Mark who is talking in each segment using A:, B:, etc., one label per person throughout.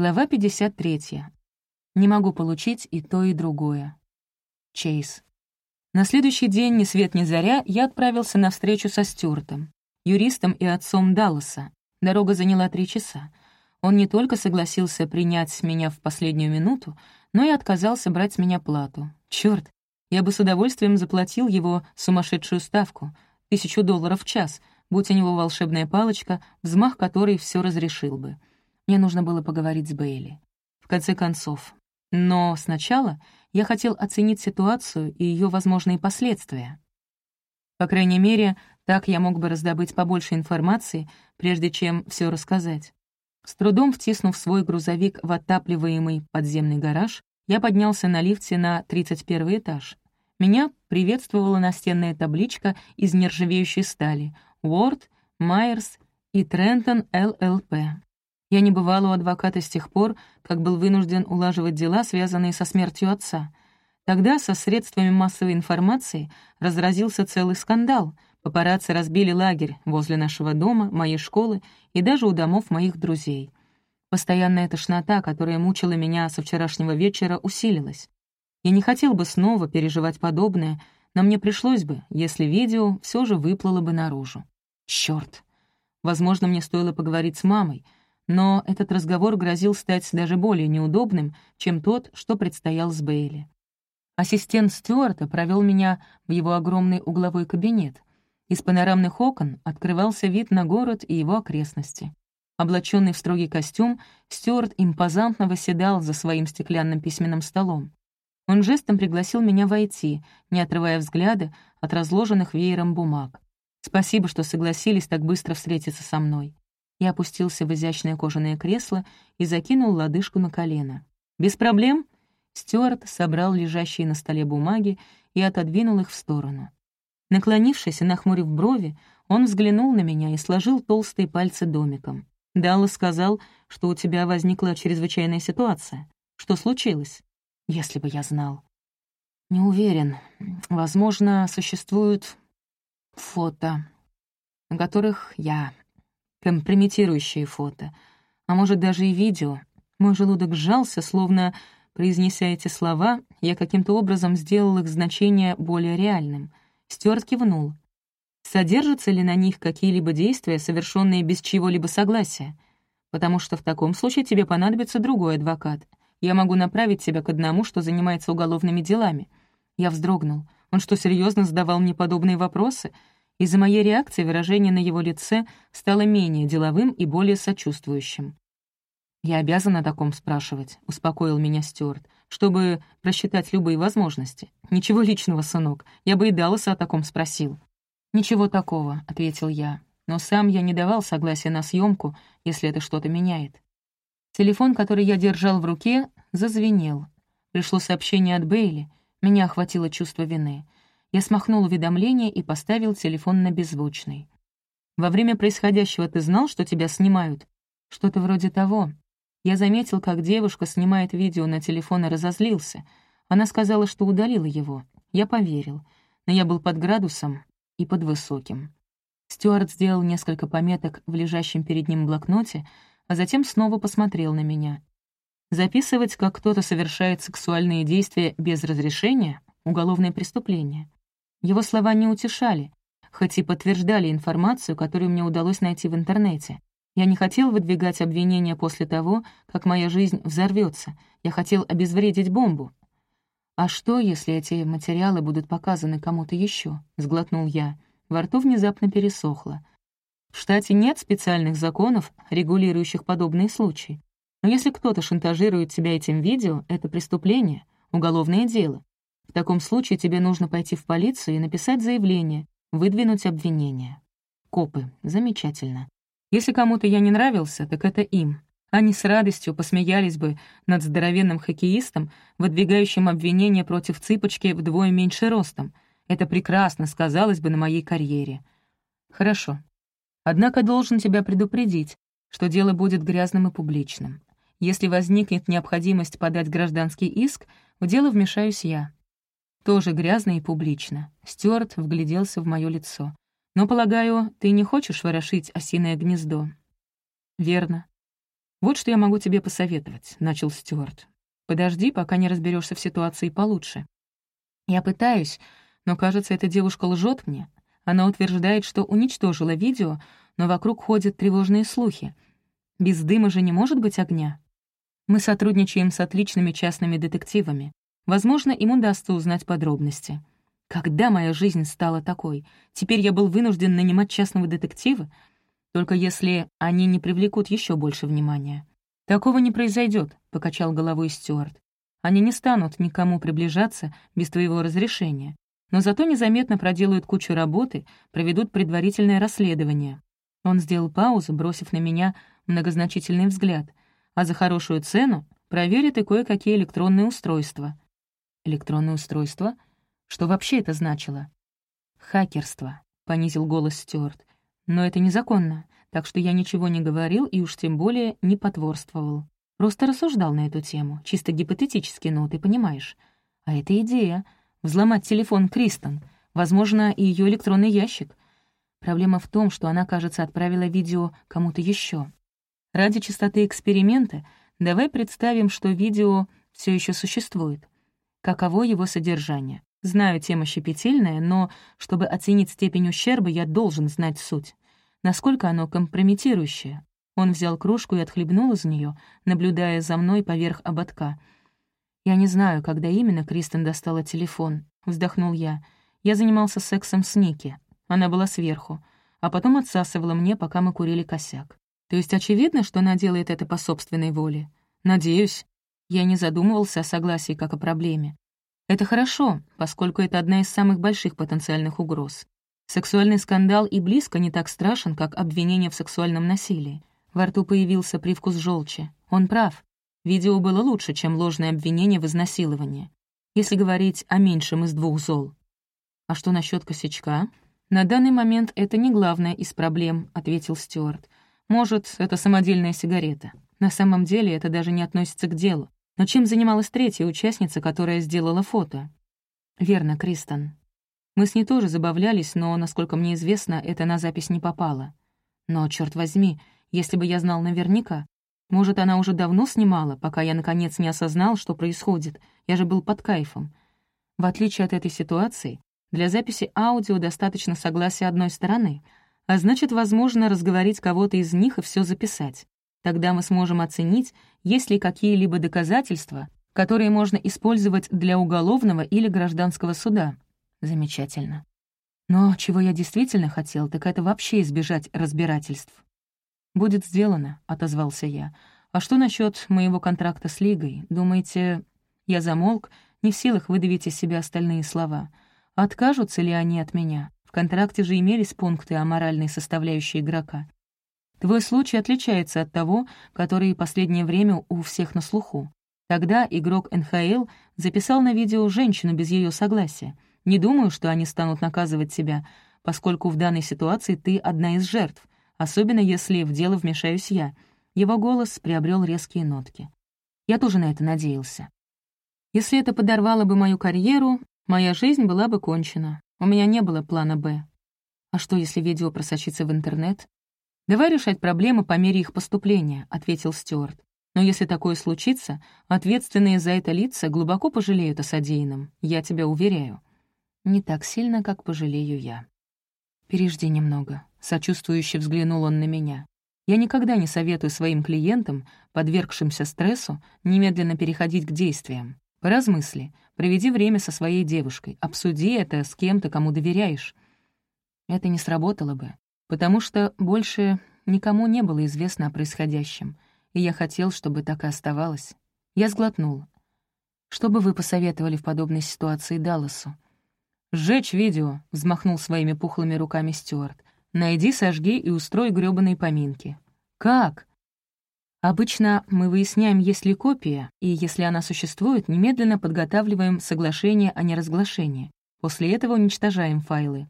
A: Глава 53. Не могу получить и то, и другое. Чейз. На следующий день, ни свет ни заря, я отправился на встречу со Стюартом, юристом и отцом Далласа. Дорога заняла три часа. Он не только согласился принять меня в последнюю минуту, но и отказался брать с меня плату. Черт, я бы с удовольствием заплатил его сумасшедшую ставку — тысячу долларов в час, будь у него волшебная палочка, взмах которой все разрешил бы. Мне нужно было поговорить с Бейли. В конце концов. Но сначала я хотел оценить ситуацию и ее возможные последствия. По крайней мере, так я мог бы раздобыть побольше информации, прежде чем все рассказать. С трудом втиснув свой грузовик в отапливаемый подземный гараж, я поднялся на лифте на 31 этаж. Меня приветствовала настенная табличка из нержавеющей стали «Уорд», «Майерс» и «Трентон ЛЛП». Я не бывал у адвоката с тех пор, как был вынужден улаживать дела, связанные со смертью отца. Тогда со средствами массовой информации разразился целый скандал. Папарацци разбили лагерь возле нашего дома, моей школы и даже у домов моих друзей. Постоянная тошнота, которая мучила меня со вчерашнего вечера, усилилась. Я не хотел бы снова переживать подобное, но мне пришлось бы, если видео все же выплыло бы наружу. Черт! Возможно, мне стоило поговорить с мамой — но этот разговор грозил стать даже более неудобным, чем тот, что предстоял с Бейли. Ассистент Стюарта провел меня в его огромный угловой кабинет. Из панорамных окон открывался вид на город и его окрестности. Облаченный в строгий костюм, Стюарт импозантно восседал за своим стеклянным письменным столом. Он жестом пригласил меня войти, не отрывая взгляда от разложенных веером бумаг. Спасибо, что согласились так быстро встретиться со мной. Я опустился в изящное кожаное кресло и закинул лодыжку на колено. «Без проблем?» Стюарт собрал лежащие на столе бумаги и отодвинул их в сторону. Наклонившись и нахмурив брови, он взглянул на меня и сложил толстые пальцы домиком. Даллас сказал, что у тебя возникла чрезвычайная ситуация. Что случилось? Если бы я знал. Не уверен. Возможно, существуют фото, на которых я компрометирующие фото, а может, даже и видео. Мой желудок сжался, словно, произнеся эти слова, я каким-то образом сделал их значение более реальным. Стюарт кивнул. Содержатся ли на них какие-либо действия, совершенные без чьего-либо согласия? Потому что в таком случае тебе понадобится другой адвокат. Я могу направить тебя к одному, что занимается уголовными делами. Я вздрогнул. Он что, серьезно задавал мне подобные вопросы? Из-за моей реакции выражение на его лице стало менее деловым и более сочувствующим. «Я обязан о таком спрашивать», — успокоил меня Стюарт, «чтобы просчитать любые возможности. Ничего личного, сынок, я бы и Далласа о таком спросил». «Ничего такого», — ответил я, «но сам я не давал согласия на съемку, если это что-то меняет». Телефон, который я держал в руке, зазвенел. Пришло сообщение от Бейли. Меня охватило чувство вины — я смахнул уведомление и поставил телефон на беззвучный. «Во время происходящего ты знал, что тебя снимают?» «Что-то вроде того». Я заметил, как девушка снимает видео на телефон и разозлился. Она сказала, что удалила его. Я поверил. Но я был под градусом и под высоким. Стюарт сделал несколько пометок в лежащем перед ним блокноте, а затем снова посмотрел на меня. Записывать, как кто-то совершает сексуальные действия без разрешения — уголовное преступление. Его слова не утешали, хоть и подтверждали информацию, которую мне удалось найти в интернете. Я не хотел выдвигать обвинения после того, как моя жизнь взорвется. Я хотел обезвредить бомбу. «А что, если эти материалы будут показаны кому-то еще? сглотнул я. Во рту внезапно пересохло. В штате нет специальных законов, регулирующих подобные случаи. Но если кто-то шантажирует тебя этим видео, это преступление, уголовное дело. В таком случае тебе нужно пойти в полицию и написать заявление, выдвинуть обвинение. Копы. Замечательно. Если кому-то я не нравился, так это им. Они с радостью посмеялись бы над здоровенным хоккеистом, выдвигающим обвинение против цыпочки вдвое меньше ростом. Это прекрасно сказалось бы на моей карьере. Хорошо. Однако должен тебя предупредить, что дело будет грязным и публичным. Если возникнет необходимость подать гражданский иск, в дело вмешаюсь я. Тоже грязно и публично. Стюарт вгляделся в мое лицо. «Но, полагаю, ты не хочешь ворошить осиное гнездо?» «Верно. «Вот что я могу тебе посоветовать», — начал Стюарт. «Подожди, пока не разберешься в ситуации получше. Я пытаюсь, но, кажется, эта девушка лжет мне. Она утверждает, что уничтожила видео, но вокруг ходят тревожные слухи. Без дыма же не может быть огня. Мы сотрудничаем с отличными частными детективами. Возможно, им удастся узнать подробности. Когда моя жизнь стала такой? Теперь я был вынужден нанимать частного детектива? только если они не привлекут еще больше внимания. «Такого не произойдет, покачал головой Стюарт. «Они не станут никому приближаться без твоего разрешения, но зато незаметно проделают кучу работы, проведут предварительное расследование». Он сделал паузу, бросив на меня многозначительный взгляд, а за хорошую цену проверит и кое-какие электронные устройства. «Электронные устройства? Что вообще это значило?» «Хакерство», — понизил голос Стюарт. Но это незаконно, так что я ничего не говорил и уж тем более не потворствовал. Просто рассуждал на эту тему, чисто гипотетически, но ты понимаешь. А это идея — взломать телефон Кристен, возможно, и ее электронный ящик. Проблема в том, что она, кажется, отправила видео кому-то еще. Ради чистоты эксперимента давай представим, что видео все еще существует. Каково его содержание? Знаю, тема щепетильная, но, чтобы оценить степень ущерба, я должен знать суть. Насколько оно компрометирующее. Он взял кружку и отхлебнул из нее, наблюдая за мной поверх ободка. «Я не знаю, когда именно Кристен достала телефон», — вздохнул я. «Я занимался сексом с Ники. Она была сверху, а потом отсасывала мне, пока мы курили косяк. То есть очевидно, что она делает это по собственной воле? Надеюсь. Я не задумывался о согласии как о проблеме. Это хорошо, поскольку это одна из самых больших потенциальных угроз. Сексуальный скандал и близко не так страшен, как обвинение в сексуальном насилии. Во рту появился привкус желчи. Он прав. Видео было лучше, чем ложное обвинение в изнасиловании. Если говорить о меньшем из двух зол. «А что насчет косячка?» «На данный момент это не главная из проблем», — ответил Стюарт. «Может, это самодельная сигарета. На самом деле это даже не относится к делу. Но чем занималась третья участница, которая сделала фото? Верно, Кристен. Мы с ней тоже забавлялись, но, насколько мне известно, это на запись не попало. Но, черт возьми, если бы я знал наверняка, может, она уже давно снимала, пока я, наконец, не осознал, что происходит. Я же был под кайфом. В отличие от этой ситуации, для записи аудио достаточно согласия одной стороны, а значит, возможно разговорить кого-то из них и все записать. Тогда мы сможем оценить, есть ли какие-либо доказательства, которые можно использовать для уголовного или гражданского суда. Замечательно. Но чего я действительно хотел, так это вообще избежать разбирательств. «Будет сделано», — отозвался я. «А что насчет моего контракта с Лигой? Думаете...» Я замолк, не в силах выдавить из себя остальные слова. Откажутся ли они от меня? В контракте же имелись пункты о моральной составляющей игрока. Твой случай отличается от того, который последнее время у всех на слуху. Тогда игрок НХЛ записал на видео женщину без ее согласия. Не думаю, что они станут наказывать тебя, поскольку в данной ситуации ты одна из жертв, особенно если в дело вмешаюсь я. Его голос приобрел резкие нотки. Я тоже на это надеялся. Если это подорвало бы мою карьеру, моя жизнь была бы кончена. У меня не было плана «Б». А что, если видео просочится в интернет? «Давай решать проблемы по мере их поступления», — ответил Стюарт. «Но если такое случится, ответственные за это лица глубоко пожалеют о содеянном, я тебя уверяю». «Не так сильно, как пожалею я». «Пережди немного», — сочувствующе взглянул он на меня. «Я никогда не советую своим клиентам, подвергшимся стрессу, немедленно переходить к действиям. Поразмысли, проведи время со своей девушкой, обсуди это с кем-то, кому доверяешь». Это не сработало бы потому что больше никому не было известно о происходящем, и я хотел, чтобы так и оставалось. Я сглотнул. Что бы вы посоветовали в подобной ситуации Далласу? «Сжечь видео», — взмахнул своими пухлыми руками Стюарт. «Найди, сожги и устрой грёбаные поминки». «Как?» Обычно мы выясняем, есть ли копия, и если она существует, немедленно подготавливаем соглашение о неразглашении. После этого уничтожаем файлы.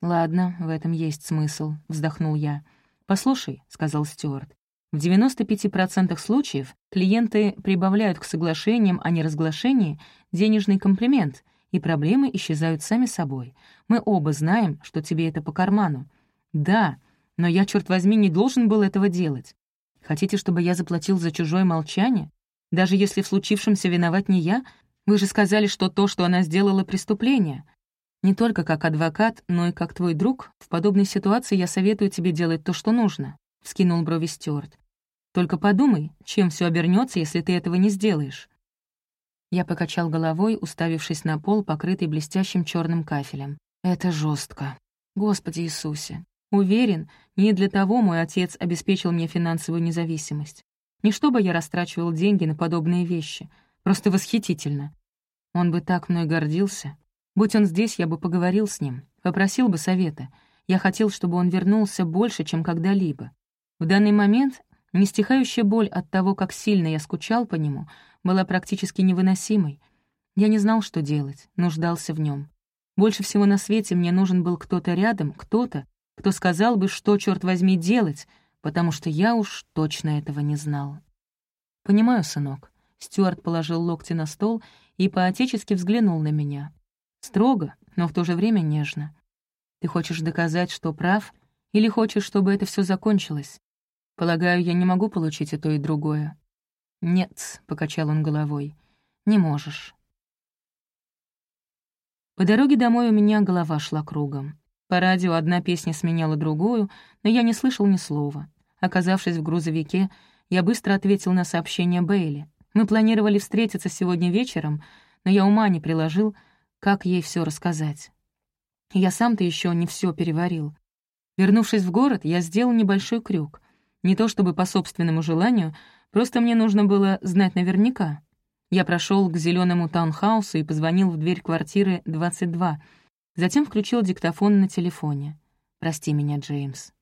A: «Ладно, в этом есть смысл», — вздохнул я. «Послушай», — сказал Стюарт, «в 95% случаев клиенты прибавляют к соглашениям о неразглашении денежный комплимент, и проблемы исчезают сами собой. Мы оба знаем, что тебе это по карману». «Да, но я, черт возьми, не должен был этого делать». Хотите, чтобы я заплатил за чужое молчание? Даже если в случившемся виноват не я? Вы же сказали, что то, что она сделала, — преступление. Не только как адвокат, но и как твой друг, в подобной ситуации я советую тебе делать то, что нужно», — вскинул брови Стюарт. «Только подумай, чем все обернется, если ты этого не сделаешь». Я покачал головой, уставившись на пол, покрытый блестящим черным кафелем. «Это жестко. Господи Иисусе. Уверен, не для того мой отец обеспечил мне финансовую независимость. Не чтобы я растрачивал деньги на подобные вещи. Просто восхитительно. Он бы так мной гордился. Будь он здесь, я бы поговорил с ним, попросил бы совета. Я хотел, чтобы он вернулся больше, чем когда-либо. В данный момент нестихающая боль от того, как сильно я скучал по нему, была практически невыносимой. Я не знал, что делать, нуждался в нем. Больше всего на свете мне нужен был кто-то рядом, кто-то, кто сказал бы, что, черт возьми, делать, потому что я уж точно этого не знал. «Понимаю, сынок». Стюарт положил локти на стол и поотечески взглянул на меня. Строго, но в то же время нежно. Ты хочешь доказать, что прав, или хочешь, чтобы это все закончилось? Полагаю, я не могу получить и то, и другое. «Нет», — покачал он головой, — «не можешь». По дороге домой у меня голова шла кругом. По радио одна песня сменяла другую, но я не слышал ни слова. Оказавшись в грузовике, я быстро ответил на сообщение Бейли. Мы планировали встретиться сегодня вечером, но я ума не приложил, как ей все рассказать. Я сам-то еще не все переварил. Вернувшись в город, я сделал небольшой крюк. Не то чтобы по собственному желанию, просто мне нужно было знать наверняка. Я прошел к зеленому таунхаусу и позвонил в дверь квартиры 22. Затем включил диктофон на телефоне. «Прости меня, Джеймс».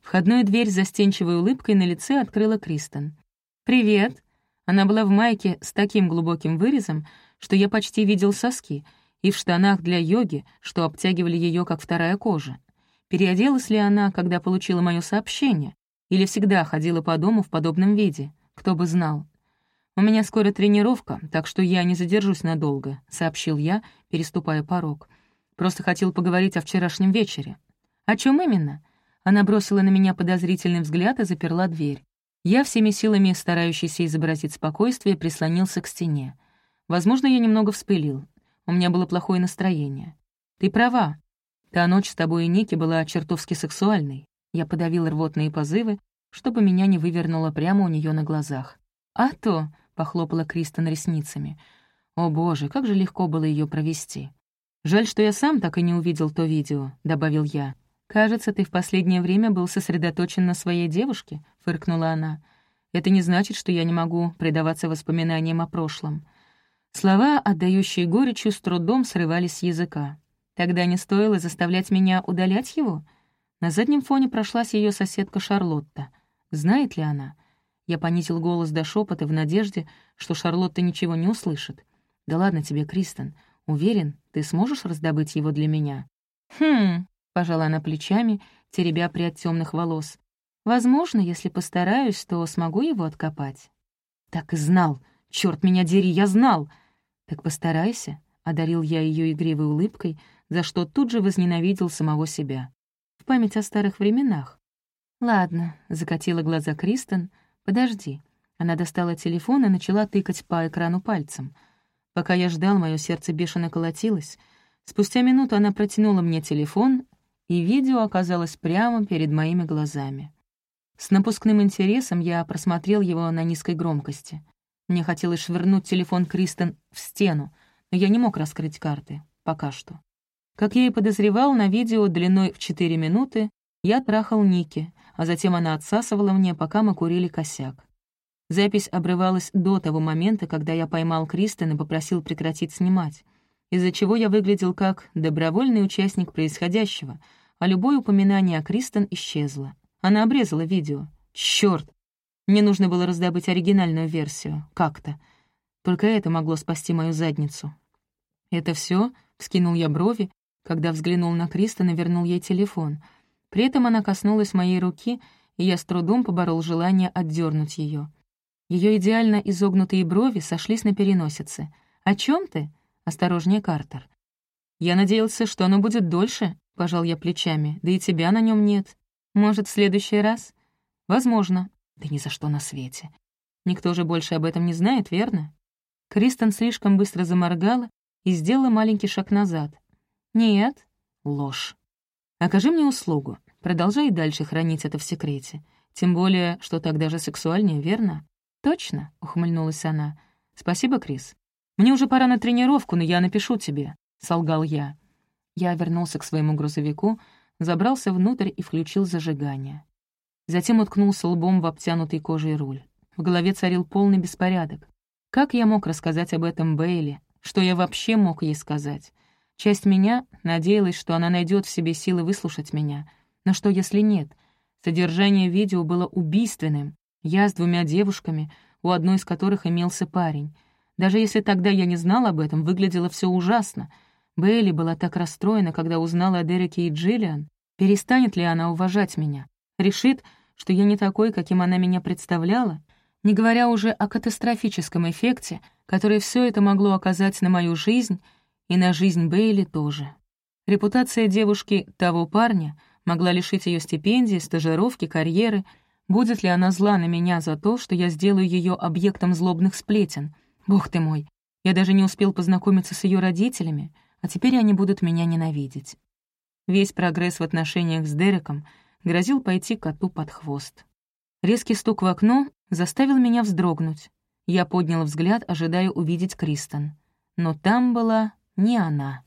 A: Входную дверь с застенчивой улыбкой на лице открыла Кристен. «Привет». Она была в майке с таким глубоким вырезом, что я почти видел соски — и в штанах для йоги, что обтягивали ее как вторая кожа. Переоделась ли она, когда получила мое сообщение, или всегда ходила по дому в подобном виде, кто бы знал. «У меня скоро тренировка, так что я не задержусь надолго», — сообщил я, переступая порог. «Просто хотел поговорить о вчерашнем вечере». «О чем именно?» Она бросила на меня подозрительный взгляд и заперла дверь. Я, всеми силами старающийся изобразить спокойствие, прислонился к стене. Возможно, я немного вспылил. У меня было плохое настроение. Ты права. Та ночь с тобой и Ники была чертовски сексуальной. Я подавил рвотные позывы, чтобы меня не вывернуло прямо у нее на глазах. «А то!» — похлопала Кристен ресницами. «О боже, как же легко было ее провести!» «Жаль, что я сам так и не увидел то видео», — добавил я. «Кажется, ты в последнее время был сосредоточен на своей девушке», — фыркнула она. «Это не значит, что я не могу предаваться воспоминаниям о прошлом. Слова, отдающие горечью, с трудом срывались с языка. Тогда не стоило заставлять меня удалять его? На заднем фоне прошлась ее соседка Шарлотта. Знает ли она? Я понизил голос до шепота в надежде, что Шарлотта ничего не услышит. «Да ладно тебе, Кристен. Уверен, ты сможешь раздобыть его для меня?» «Хм...» — пожала она плечами, теребя прядь темных волос. «Возможно, если постараюсь, то смогу его откопать». «Так и знал! Черт меня дери, я знал!» «Так постарайся», — одарил я ее игривой улыбкой, за что тут же возненавидел самого себя. В память о старых временах. «Ладно», — закатила глаза Кристен, — «подожди». Она достала телефон и начала тыкать по экрану пальцем. Пока я ждал, мое сердце бешено колотилось. Спустя минуту она протянула мне телефон, и видео оказалось прямо перед моими глазами. С напускным интересом я просмотрел его на низкой громкости. Мне хотелось швырнуть телефон Кристен в стену, но я не мог раскрыть карты. Пока что. Как я и подозревал, на видео длиной в 4 минуты я трахал Ники, а затем она отсасывала мне, пока мы курили косяк. Запись обрывалась до того момента, когда я поймал Кристен и попросил прекратить снимать, из-за чего я выглядел как добровольный участник происходящего, а любое упоминание о Кристен исчезло. Она обрезала видео. Чёрт! Мне нужно было раздобыть оригинальную версию. Как-то. Только это могло спасти мою задницу. «Это все? вскинул я брови, когда взглянул на Кристен и вернул ей телефон. При этом она коснулась моей руки, и я с трудом поборол желание отдернуть ее. Ее идеально изогнутые брови сошлись на переносице. «О чем ты?» — осторожнее Картер. «Я надеялся, что оно будет дольше», — пожал я плечами, «да и тебя на нем нет. Может, в следующий раз?» «Возможно», Да ни за что на свете. Никто же больше об этом не знает, верно? Кристен слишком быстро заморгала и сделала маленький шаг назад. «Нет». Ложь. «Окажи мне услугу. Продолжай дальше хранить это в секрете. Тем более, что так даже сексуальнее, верно?» «Точно», — ухмыльнулась она. «Спасибо, Крис. Мне уже пора на тренировку, но я напишу тебе», — солгал я. Я вернулся к своему грузовику, забрался внутрь и включил зажигание. Затем уткнулся лбом в обтянутый кожей руль. В голове царил полный беспорядок. Как я мог рассказать об этом Бейли? Что я вообще мог ей сказать? Часть меня надеялась, что она найдет в себе силы выслушать меня. Но что, если нет? Содержание видео было убийственным. Я с двумя девушками, у одной из которых имелся парень. Даже если тогда я не знал об этом, выглядело все ужасно. Бейли была так расстроена, когда узнала о Дереке и Джиллиан. Перестанет ли она уважать меня? Решит, что я не такой, каким она меня представляла? не говоря уже о катастрофическом эффекте, который все это могло оказать на мою жизнь и на жизнь Бейли тоже. Репутация девушки того парня могла лишить ее стипендии, стажировки, карьеры. Будет ли она зла на меня за то, что я сделаю ее объектом злобных сплетен? Бог ты мой, я даже не успел познакомиться с ее родителями, а теперь они будут меня ненавидеть. Весь прогресс в отношениях с Дереком грозил пойти коту под хвост. Резкий стук в окно заставил меня вздрогнуть. Я поднял взгляд, ожидая увидеть Кристен. Но там была не она.